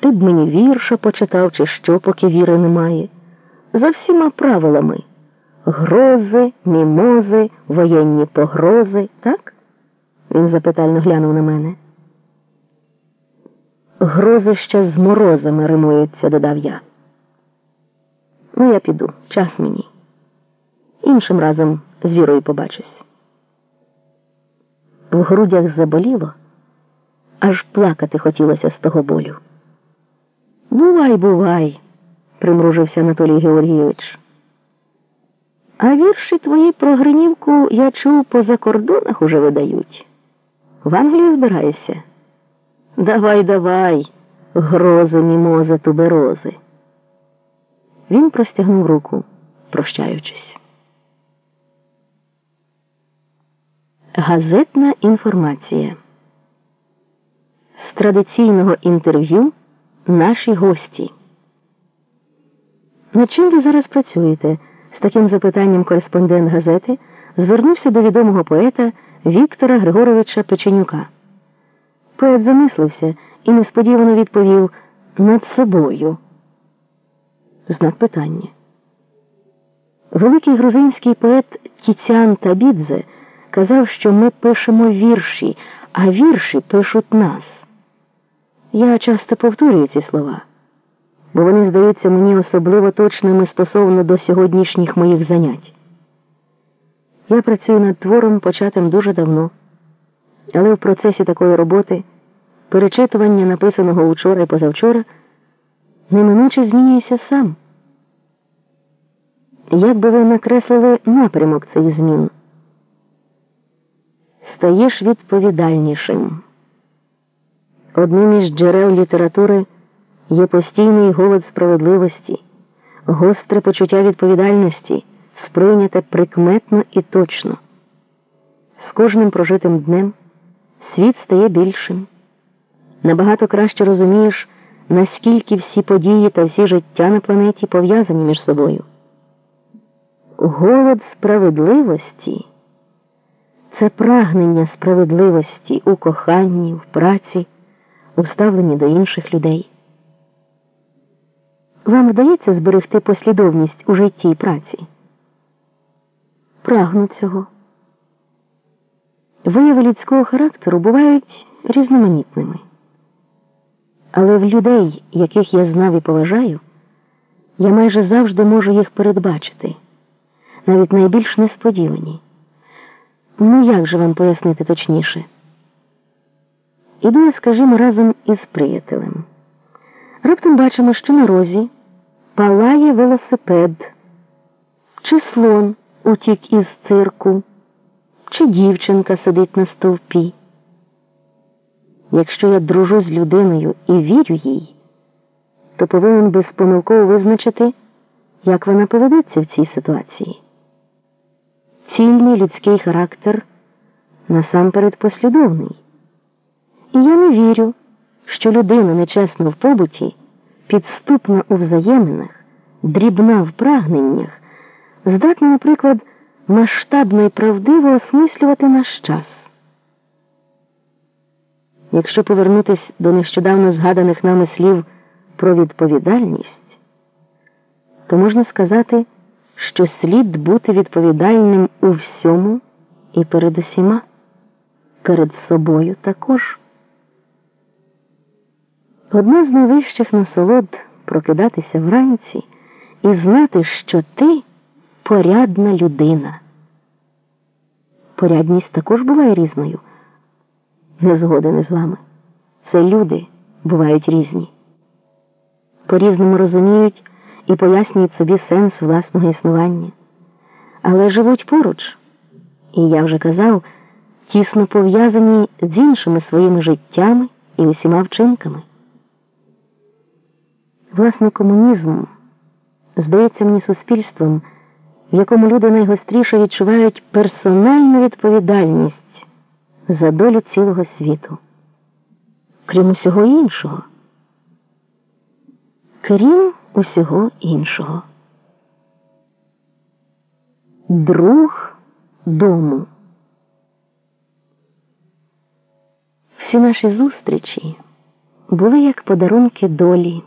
Ти б мені вірша почитав, чи що, поки віри немає. За всіма правилами грози, мімози, воєнні погрози, так? Він запитально глянув на мене. Грози ще з морозами римуються, додав я. Ну, я піду, час мені. Іншим разом з вірою побачусь. В грудях заболіло, аж плакати хотілося з того болю. Бувай, бувай, примружився Анатолій Георгійович. А вірші твої про Гринівку, я чув, по закордонах уже видають. В Англію збираєшся? Давай, давай, грози, мімози, туберози. Він простягнув руку, прощаючись. Газетна інформація. З традиційного інтерв'ю наші гості. Над чим ви зараз працюєте? З таким запитанням кореспондент газети звернувся до відомого поета Віктора Григоровича Печенюка. Поет замислився і несподівано відповів над собою. Знак питання. Великий грузинський поет Тіціан Табідзе казав, що ми пишемо вірші, а вірші пишуть нас. Я часто повторюю ці слова, бо вони здаються мені особливо точними стосовно до сьогоднішніх моїх занять. Я працюю над твором, початим дуже давно, але в процесі такої роботи перечитування написаного учора і позавчора неминуче змінюється сам. Як би ви накреслили напрямок цих змін? Стаєш відповідальнішим. Одним із джерел літератури є постійний голод справедливості, гостре почуття відповідальності, сприйняте прикметно і точно. З кожним прожитим днем світ стає більшим. Набагато краще розумієш, наскільки всі події та всі життя на планеті пов'язані між собою. Голод справедливості це прагнення справедливості у коханні, в праці, у ставленні до інших людей. Вам вдається зберегти послідовність у житті і праці? Прагну цього. Вияви людського характеру бувають різноманітними. Але в людей, яких я знав і поважаю, я майже завжди можу їх передбачити, навіть найбільш несподівані. Ну, як же вам пояснити точніше? Іду скажімо, разом із приятелем. Раптом бачимо, що на розі палає велосипед, чи слон утік із цирку, чи дівчинка сидить на стовпі. Якщо я дружу з людиною і вірю їй, то повинен безпомилково визначити, як вона поведеться в цій ситуації. Цільний людський характер насамперед послідовний. І я не вірю, що людина нечесна в побуті, підступна у взаєминах, дрібна в прагненнях, здатна, наприклад, масштабно і правдиво осмислювати наш час. Якщо повернутися до нещодавно згаданих нами слів про відповідальність, то можна сказати, що слід бути відповідальним у всьому і перед усіма, перед собою також. Одна з найвищих насолод прокидатися вранці і знати, що ти порядна людина. Порядність також буває різною. Не згоден із вами. Це люди бувають різні. По різному розуміють і пояснюють собі сенс власного існування, але живуть поруч, і я вже казав, тісно пов'язані з іншими своїми життями і усіма вчинками. Власне, комунізм здається мені суспільством, в якому люди найгостріше відчувають персональну відповідальність за долю цілого світу, крім усього іншого. Крім усього іншого. Друг дому. Всі наші зустрічі були як подарунки долі.